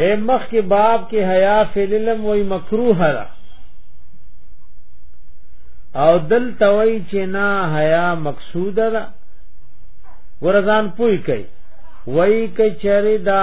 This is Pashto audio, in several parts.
اے مخ کې باب کې حیا فللم وای مکروه را او دل توي چې نه حیا مقصود را ورزان پوي کوي وای کچری دا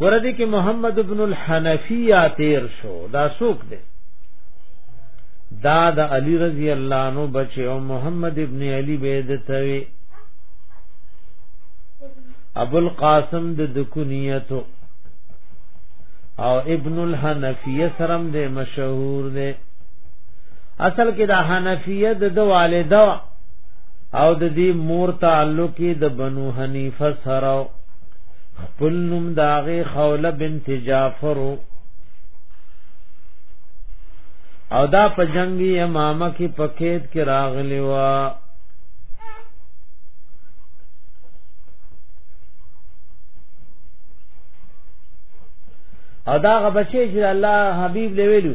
ورته کې محمد ابن الحنفیه تیر شو دا سوق دی دا د علی رضی الله عنه بچي او محمد ابن علی بيد توي ابو القاسم د دکنیتو او ابن الحنفیه سرم د مشهور دی اصل کې د حنفیه د والده او د دې مور تعلق د بنو حنیفه سره خپل نوم داغه خوله بنت جعفر او دا په جنگي امامه کې پکېد کې راغلی و او دا غ بچی چې الله حبیب لویلو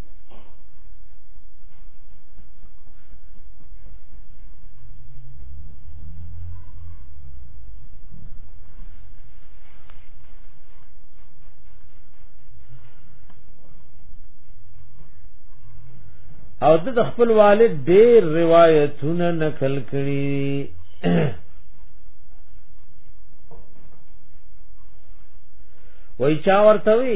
او د خپل والد ډېر روایتونه نقل کړي وای چا ورته وی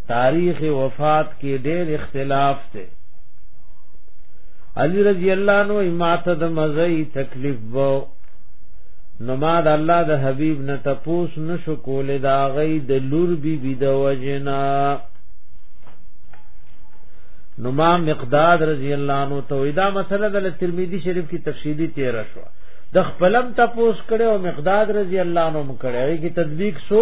تاریخ وفات کې ډېر اختلاف دی علی رضی الله عنه ماته د مزي تکلیف وو نو ما د الله د حبیب نه تپوس نشو کولې دا غي د لور بی بی د وجنا نو ما مقداد رضی الله عنه ته دا مسله د ترمذی شریف کی تفصیلی 13 شو د خپلم تپوس کړي او مقداد رضی الله عنه کړي کی تطبیق سو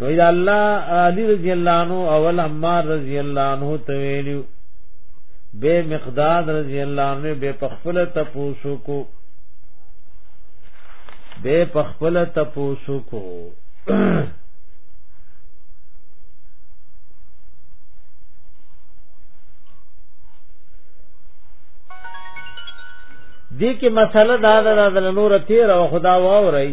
نو اذا الله علی رضی الله عنه اول عمار رضی الله عنه ته ویلو بے مقداد رضی اللہ عنہ بے پخپل تپوسو کو بے پخپل تپوسو کو دې کې مسله دا ده د نور تیر او خدا واوري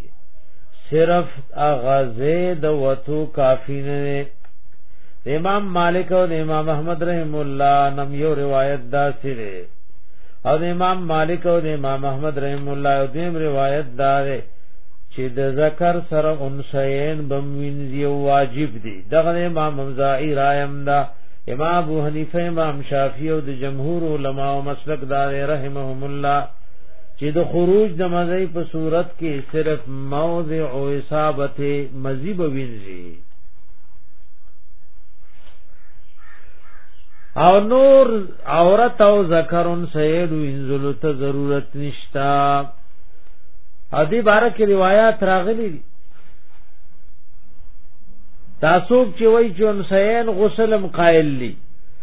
صرف اغازه د وتو کافی نه امام مالک او امام احمد رحم الله نم یو روایت دا سره او د امام مالک او د امام احمد رحم الله او دیم روایت دار چې د ذکر سره انسین بموینځي واجب دي دغه امام مزائی رایم دا امام ابو حنیفه امام شافعی او د جمهور علما او مسلک دار رحمهم الله چې د خروج د مزي په صورت کې صرف موضع او اصابت مزي به وینځي او نور عورت او ذکرون سید وینځلو ته ضرورت نشتا ا دې باره کې روایت راغلي دي تاسو چې وای چې انسان غسلم قائل دي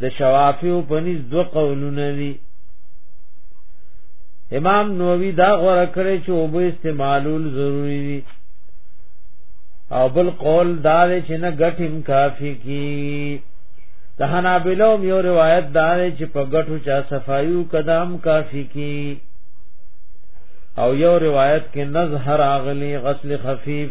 د شوافیو پنځ دو قولونه دي امام نووي دا غوړه کړی چې او به استعمالول ضروری دي او بل قول دا دی چې نه غټم کافی کی د حنابلو یو روایت دا دی چې په غټو چا صفایو قدم کافی کی او یو روایت کې نظهر اغلی غسل خفیف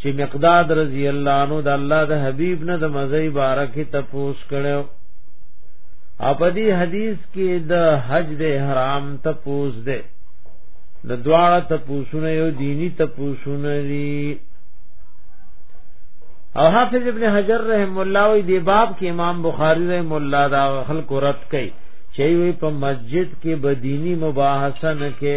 چې مقداد رضی الله عنه د الله د حبیب نه د مزه بارکه تپوس کړو اپدی حدیث کې د حج د احرام تپوس ده د دواړه تپوسونه یو دینی تپوسونه دي او حافظ ابن حجر رحم الله وی دی باب کې امام بخاری رحم الله دا خلق رد کړي چې وی په مسجد کې بدینی مباحثه نه کې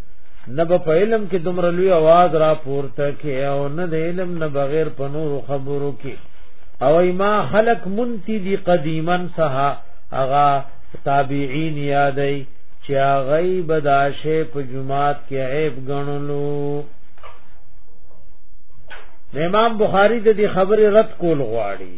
نه په علم کې دومره لوی आवाज را پورته کې او نه د علم نه بغیر په نور خبرو کې او ما خلق منتی دی قدیما سها اغا تابعین یادای چې غیب داشه په جمعات کې عیب غنلو امام بخاری د دې خبره رد کول غواړي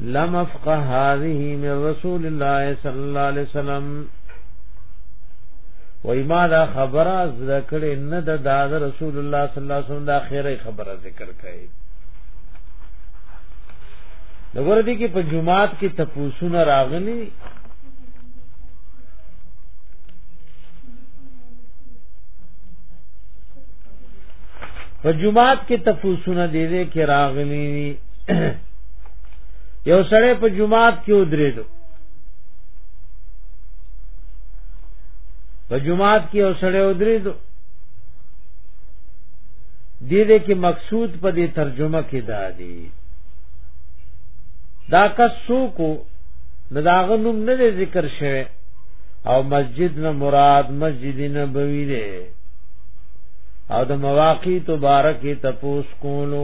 لم افقه هذه من رسول الله صلی الله علیه وسلم وای ما دا خبره ذکر نه د داد رسول الله صلی الله علیه وسلم دا خیره خبره ذکر کړي دغور دي کې په جمعات کې تپوسونه راغلي په جمعات کې تفوسونه دې دې کې راغلي یو سړی په جمعات کې ودرېدو په جمعات کې یو سړی ودرېدو دې دې کې مقصود په دې ترجمه کې دا دی دا کس څوک نو داغه نوم نه ذکر شوی او مسجد نه مراد مسجد نبوی دی او د مواقیت مبارکه تپوس کولو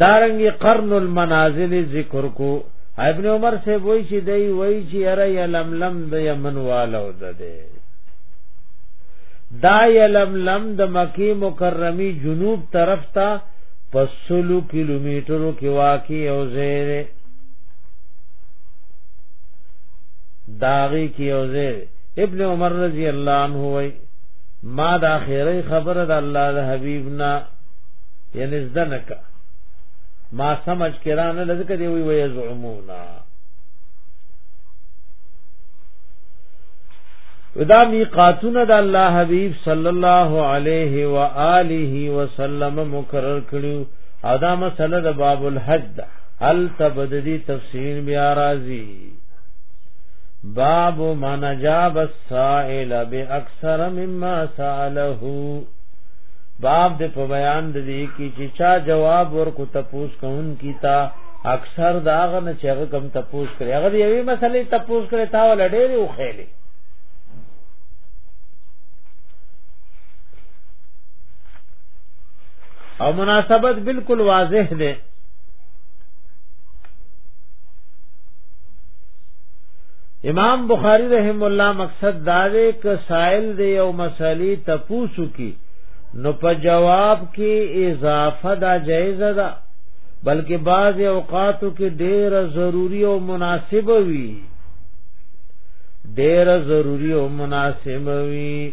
دارنګي قرن المنازل ذکر کو ابن عمر سے وای چې دی وای چې اره یلم لم د یمن والو ده ده دا یلم لم د مکی مکرمی جنوب طرف ته پسلو کیلومترو کې واقع او زیره داغي کې اوځه ابن عمر رضی الله عنه وای ما د اخیری خبره د الله د حبیب نه یعنی زدنک ما سمج کرانه لزکه دی وی وی زعمونا ودا میقاتونه د الله حبیب صلی الله علیه و آله وسلم مکرر کړیو ادا مسله د باب الحج هل تبددی تفسیر بیا راځي باب من جاب السائل باکثر مما ساله باب د په بیان د دې کې چې چا جواب ورکو تپوس کون کیتا اکثر داغه نه چې هغه کم تپوس کړي هغه یوې مسلې تپوس کړي تا ول ډېر او خېلې او مناسبت بالکل واضح ده امام بخاری رحم الله مقصد دا دی ک سائل دی یو مسئله تپوسو کی نو په جواب کې اضافه دا جایز ده بلکې بعض اوقاتو کې ډېر ضروری او مناسب وي ډېر ضروری او مناسب وي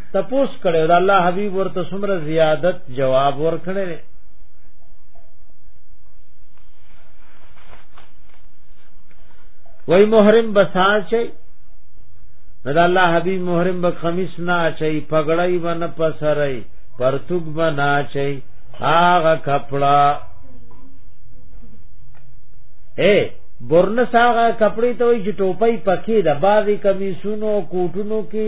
تپوس کړو دا الله حبیب ورته سمره زیادت جواب ورکړي وای محرم بسا چي دا الله حبیب محرم به خمیس نه چي پګړای و نه پسرای پرتګ به نه چي هاغه کپڑا اے برنس هغه کپڑے ته وي چې ټوپۍ پکې د بازي کمیسونو کوټونو کې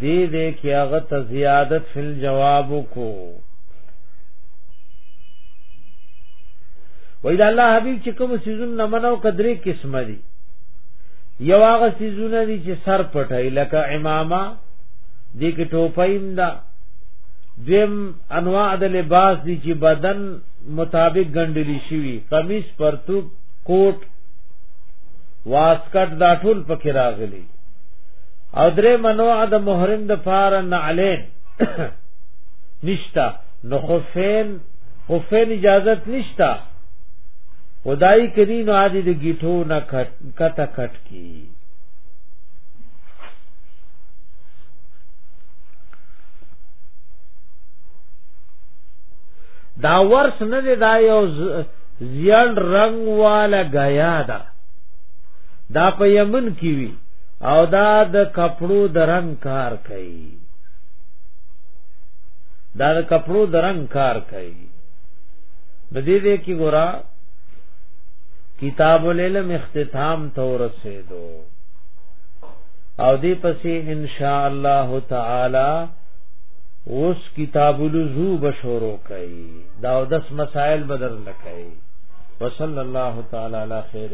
دی دې کې هغه ته زیادت فل جواب کو وای دا الله حبیب چې کوم سيزون نه منو قدرې قسم دي یو هغه سيزونه دي چې سر پټای لکه امامه دې کې ټوپایم دا دیم انواع د لباس دي چې بدن مطابق ګندلی شوی قمیص پرتوب کوټ واسکټ دا ټول پکې راغلي او درې منوع د محرم د فار نعلین نشتا نو خفین خفین اجازت نشتا خدای کری نو عادی د گیټو نه کټ کټه کټ کی دا ورس نه دی دا یو زیړ رنگ والا غیا ده دا په یمن کې وی او دا د کپړو د رنگ کار کوي دا د کپړو د رنگ کار کوي د دې دې کې ګورا کتاب العلم اختتام ته ورسېدو او دې پسې ان شاء الله تعالی اوس کتاب الوضو بشورو کوي دا 10 مسائل بدر لکای وصلی الله تعالی علی خیر